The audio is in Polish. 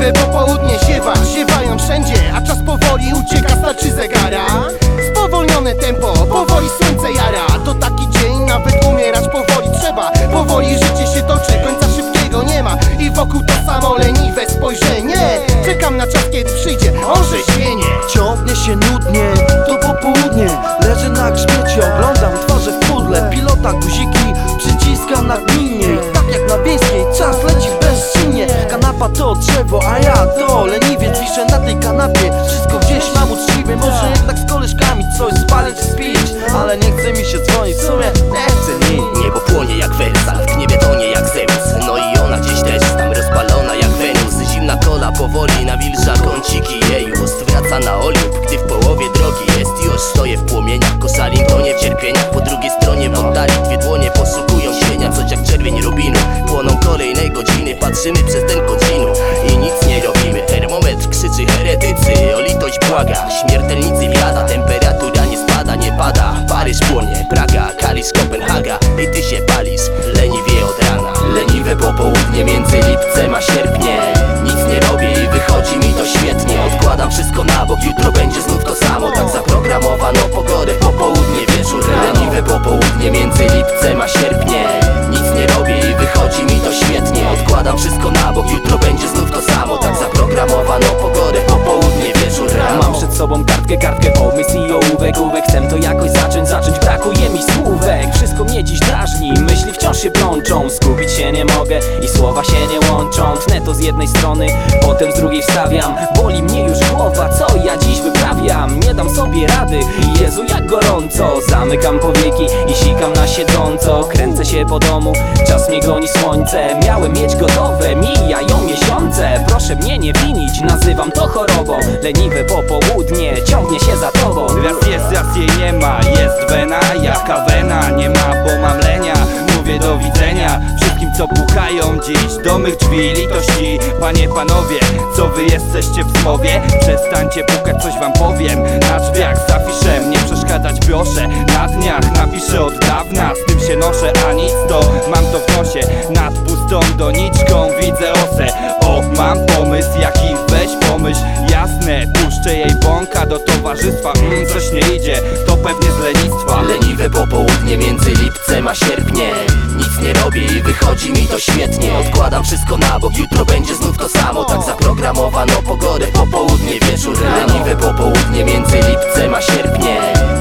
Żniwy popołudnie siewa, siewają wszędzie A czas powoli ucieka, starczy zegara. Spowolnione tempo, powoli słońce jara. To taki dzień, nawet umierać powoli trzeba. Powoli życie się toczy, końca szybkiego nie ma. I wokół to samo leniwe spojrzenie. Czekam na czas, kiedy przyjdzie orzeźwienie Ciągnie się nudnie, to popołudnie. To drzewo, a ja to leniwiec Wiszę na tej kanapie, wszystko gdzieś mam uczciwe Może jednak z koleżkami coś spalić, spić. Ale nie chce mi się dzwonić, w sumie nie chcę nic Niebo płonie jak Wersal, w niebie tonie jak Zeus. No i ona gdzieś też tam rozpalona jak Wenus. Zimna kola powoli nawilża kąciki jej ust Wraca na Olimp, gdy w połowie drogi jest. Już stoję w płomieniach, koszalin tonie w cierpieniach. Po drugiej stronie w oddali dwie dłonie poszukują cienia Coś jak czerwień rubinu, płoną kolejnej godziny. Patrzymy błaga Śmiertelnicy biada, temperatura nie spada, nie pada. Paryż płonie, Praga, Kalisz, Kopenhaga. I ty się palisz, leniwie od rana. Leniwe popołudnie między lipcem a sierpniem. Nic nie robię i wychodzi mi to świetnie. Odkładam wszystko na bok, jutro będzie znów to samo. Tak się plączą. Skupić się nie mogę i słowa się nie łączą. Tnę to z jednej strony, potem z drugiej wstawiam. Boli mnie już głowa, co ja dziś wyprawiam? Nie dam sobie rady, Jezu jak gorąco. Zamykam powieki i sikam na siedząco. Kręcę się po domu, czas mnie goni słońce. Miałem mieć gotowe, mijają miesiące. Proszę mnie nie winić, nazywam to chorobą. Leniwe popołudnie, ciągnie się za tobą. Raz jest, raz jej nie ma, jest wena, jaka wena? Nie ma, bo mam lenia, mówię do widzenia. Wszystkim co pukają dziś do mych drzwi litości. Panie, panowie, co wy jesteście w zmowie? Przestańcie pukać, coś wam powiem. Na drzwiach z afiszem, nie przeszkadzać proszę. Na dniach napiszę od dawna, z tym się noszę A nic to, mam to w nosie. Nad pustą doniczką widzę osę. O, mam pomysł, jaki weź pomyśl. Jasne, puszczę jej bąka do towarzystwa mm, Coś nie idzie, to pewnie Leniwe popołudnie między lipcem a sierpniem. Nic nie robię i wychodzi mi to świetnie. Odkładam wszystko na bok, jutro będzie znów to samo. Tak zaprogramowano pogodę, popołudnie, wieczór Leniwe popołudnie między lipcem a sierpniem